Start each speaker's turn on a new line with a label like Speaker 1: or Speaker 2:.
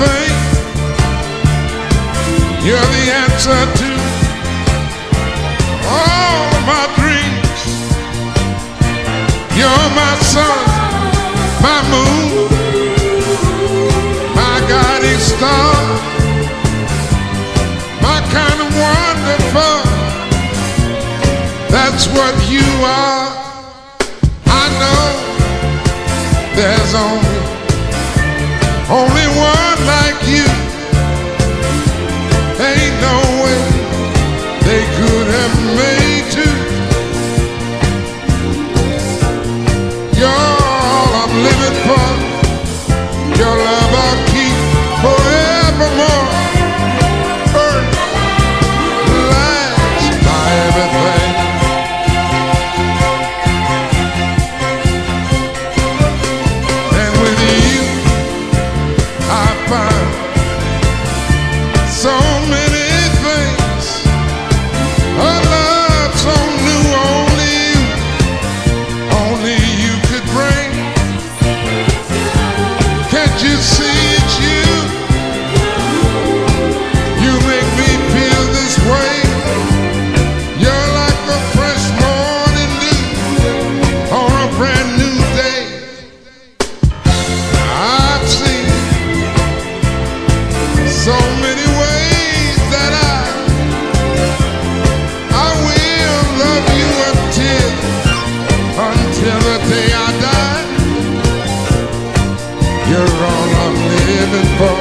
Speaker 1: everything. You're the answer to all of my dreams. You're my sun, my moon, my guiding star, my kind of wonderful. That's what you are. I know there's only love like heaven for.